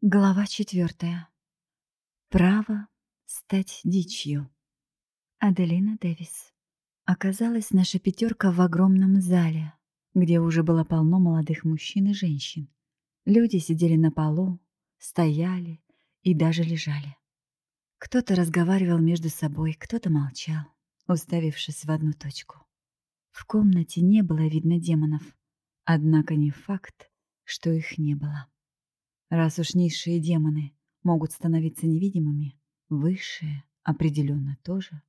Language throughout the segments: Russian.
Глава четвертая. Право стать дичью. Аделина Дэвис. Оказалась наша пятерка в огромном зале, где уже было полно молодых мужчин и женщин. Люди сидели на полу, стояли и даже лежали. Кто-то разговаривал между собой, кто-то молчал, уставившись в одну точку. В комнате не было видно демонов, однако не факт, что их не было. Раз уж низшие демоны могут становиться невидимыми, высшие определенно тоже.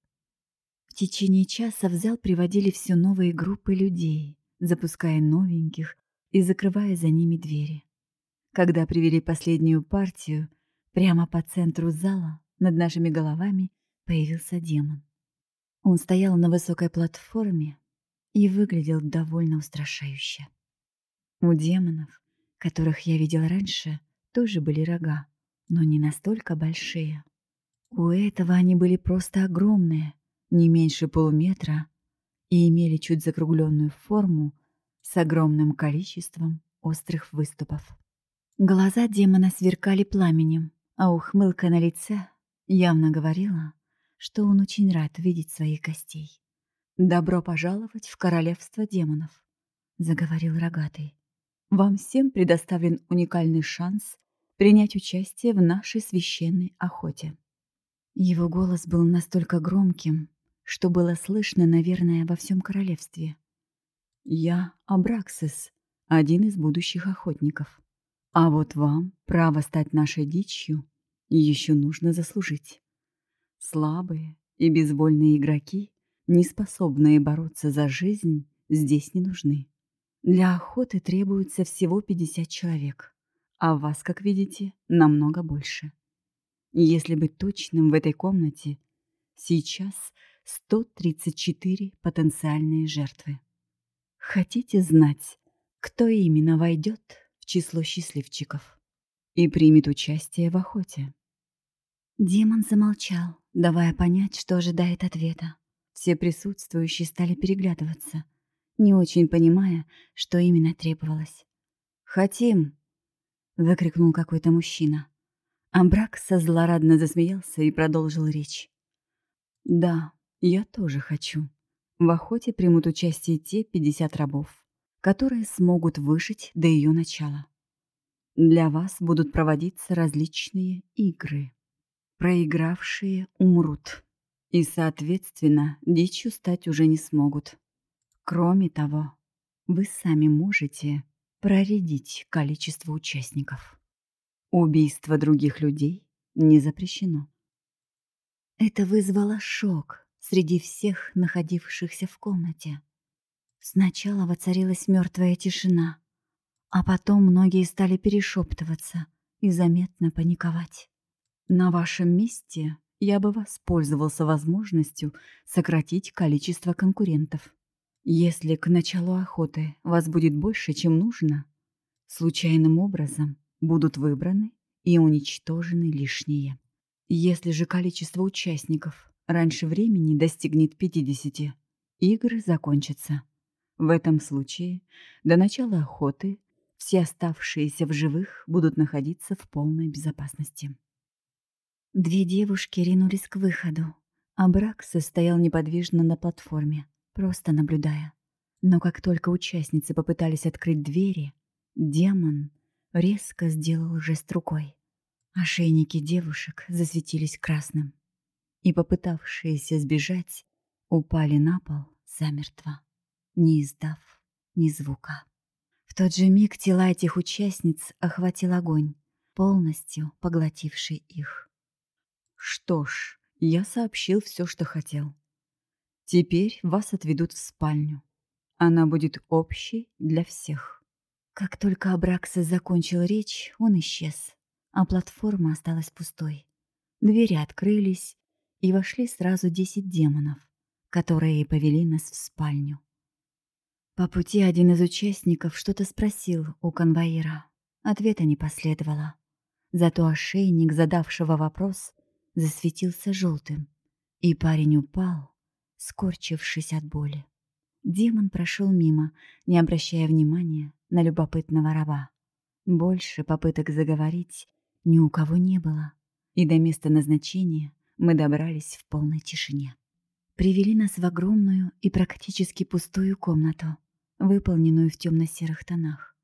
В течение часа в зал приводили все новые группы людей, запуская новеньких и закрывая за ними двери. Когда привели последнюю партию, прямо по центру зала над нашими головами появился демон. Он стоял на высокой платформе и выглядел довольно устрашающе. У демонов, которых я видел раньше, тоже были рога, но не настолько большие. У этого они были просто огромные, не меньше полуметра, и имели чуть закругленную форму с огромным количеством острых выступов. Глаза демона сверкали пламенем, а ухмылка на лице явно говорила, что он очень рад видеть своих гостей. «Добро пожаловать в королевство демонов», — заговорил рогатый. Вам всем предоставлен уникальный шанс принять участие в нашей священной охоте. Его голос был настолько громким, что было слышно, наверное, во всем королевстве. Я Абраксис, один из будущих охотников. А вот вам право стать нашей дичью еще нужно заслужить. Слабые и безвольные игроки, не способные бороться за жизнь, здесь не нужны. Для охоты требуется всего 50 человек, а вас, как видите, намного больше. Если быть точным в этой комнате, сейчас 134 потенциальные жертвы. Хотите знать, кто именно войдет в число счастливчиков и примет участие в охоте? Демон замолчал, давая понять, что ожидает ответа. Все присутствующие стали переглядываться – не очень понимая, что именно требовалось. «Хотим!» — выкрикнул какой-то мужчина. Амбрак со злорадно засмеялся и продолжил речь. «Да, я тоже хочу. В охоте примут участие те 50 рабов, которые смогут выжить до ее начала. Для вас будут проводиться различные игры. Проигравшие умрут, и, соответственно, дичью стать уже не смогут. Кроме того, вы сами можете проредить количество участников. Убийство других людей не запрещено. Это вызвало шок среди всех находившихся в комнате. Сначала воцарилась мертвая тишина, а потом многие стали перешептываться и заметно паниковать. На вашем месте я бы воспользовался возможностью сократить количество конкурентов. Если к началу охоты вас будет больше, чем нужно, случайным образом будут выбраны и уничтожены лишние. Если же количество участников раньше времени достигнет 50, игры закончатся. В этом случае до начала охоты все оставшиеся в живых будут находиться в полной безопасности. Две девушки ринулись к выходу, а брак состоял неподвижно на платформе, просто наблюдая. Но как только участницы попытались открыть двери, демон резко сделал жест рукой. Ошейники девушек засветились красным, и попытавшиеся сбежать упали на пол замертво, не издав ни звука. В тот же миг тела этих участниц охватил огонь, полностью поглотивший их. Что ж, я сообщил все, что хотел. Теперь вас отведут в спальню. Она будет общей для всех. Как только Абракса закончил речь, он исчез, а платформа осталась пустой. Двери открылись, и вошли сразу десять демонов, которые повели нас в спальню. По пути один из участников что-то спросил у конвоира. Ответа не последовало. Зато ошейник задавшего вопрос засветился желтым, и парень упал, скорчившись от боли. Демон прошел мимо, не обращая внимания на любопытного раба. Больше попыток заговорить ни у кого не было, и до места назначения мы добрались в полной тишине. Привели нас в огромную и практически пустую комнату, выполненную в темно-серых тонах.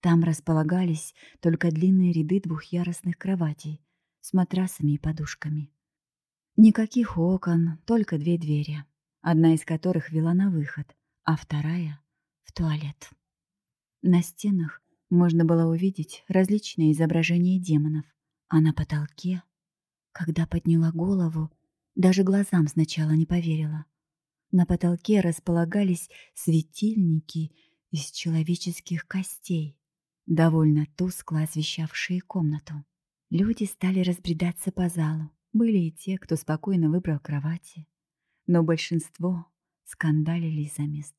Там располагались только длинные ряды двухъярусных кроватей с матрасами и подушками. Никаких окон, только две двери, одна из которых вела на выход, а вторая — в туалет. На стенах можно было увидеть различные изображения демонов, а на потолке, когда подняла голову, даже глазам сначала не поверила. На потолке располагались светильники из человеческих костей, довольно тускло освещавшие комнату. Люди стали разбредаться по залу. Были и те, кто спокойно выбрал кровати. Но большинство скандалили из-за мест.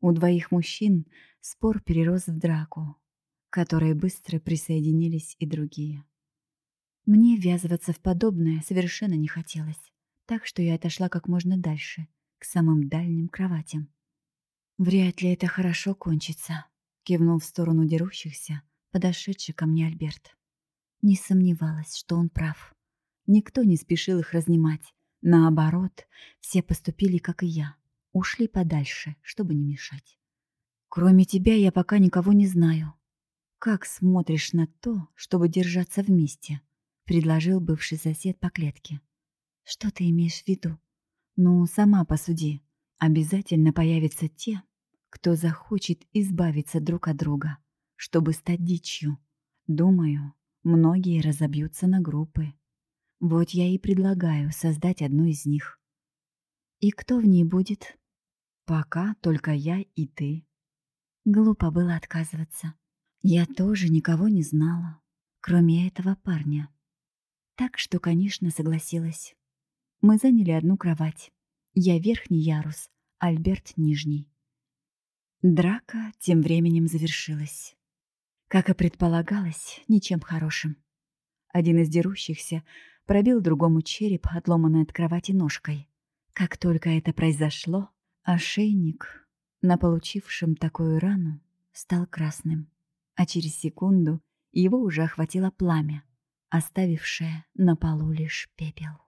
У двоих мужчин спор перерос в драку, к которой быстро присоединились и другие. Мне ввязываться в подобное совершенно не хотелось, так что я отошла как можно дальше, к самым дальним кроватям. «Вряд ли это хорошо кончится», — кивнул в сторону дерущихся, подошедший ко мне Альберт. Не сомневалась, что он прав. Никто не спешил их разнимать. Наоборот, все поступили, как и я. Ушли подальше, чтобы не мешать. «Кроме тебя я пока никого не знаю. Как смотришь на то, чтобы держаться вместе?» — предложил бывший сосед по клетке. «Что ты имеешь в виду?» «Ну, сама посуди. Обязательно появятся те, кто захочет избавиться друг от друга, чтобы стать дичью. Думаю, многие разобьются на группы. Вот я и предлагаю создать одну из них. И кто в ней будет? Пока только я и ты. Глупо было отказываться. Я тоже никого не знала, кроме этого парня. Так что, конечно, согласилась. Мы заняли одну кровать. Я верхний ярус, Альберт нижний. Драка тем временем завершилась. Как и предполагалось, ничем хорошим. Один из дерущихся пробил другому череп, отломанной от кровати ножкой. Как только это произошло, ошейник на получившем такую рану стал красным, а через секунду его уже охватило пламя, оставившее на полу лишь пепел.